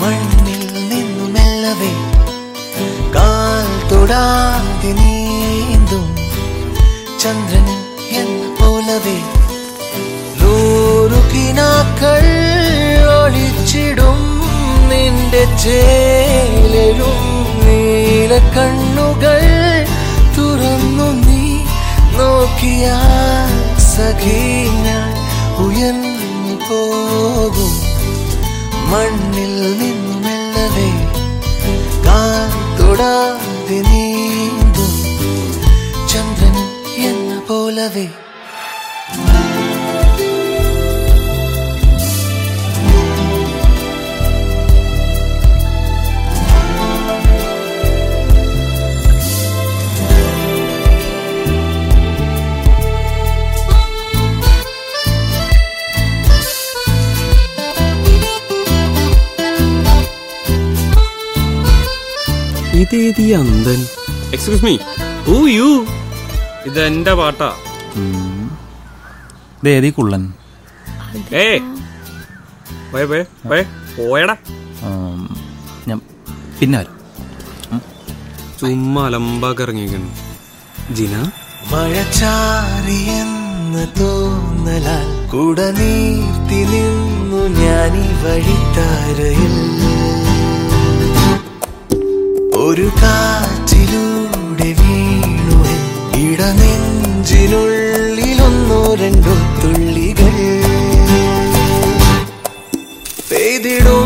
മണ്ണിൽ നിന്നു മെല്ലവേ കാൽ തൊടാതെ നീന്തും ചന്ദ്രനിൽ എന്ന പോലവേ. നൂറുകിനാക്കൾ ഒളിച്ചിടും നിന്റെ ചേലും നീല കണ്ണുകൾ തുറന്നു നീ നോക്കിയാൽ സഖീ ഞാൻ ഉയർന്നു പോകും. മണ്ണിൽ നിന്നു മെല്ലവേ കാൽ തൊടാതെ നീന്തും. ചന്ദ്രൻ എന്ന പോലവേ ഇതേതി അന്തൻ. എക്സ്ക്യൂസ് മീ ഹൂ യു ഇത് എന്റെ പാട്ടാ ഇതേതി കുള്ളൻ. ഏ പോയ പോയ പോയ പോയടാ. ഞാൻ പിന്നെ വരാം. ചുമ്മാ അലമ്പാക്ക് ഇറങ്ങിയിരിക്കുന്നു ജിന മഴച്ചാറിയെന്ന് തോന്നലാൽ കുട നീർത്തി നിന്നു ഞാനീ വഴിത്താരയിൽ ഇടനെഞ്ചിനുള്ളിലൊന്നോ രണ്ടോ തുള്ളികൾ. പെയ്തിടും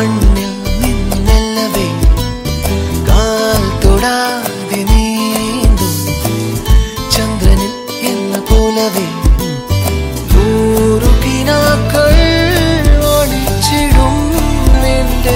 മണ്ണിൽ നിന്നല്ലവേ കാൽ തൊടാതെ നീന്തും. ചന്ദ്രനിൽ എന്ന പോലവേ നൂറു കിനാക്കൾ ഒളിച്ചിടും. നിന്റെ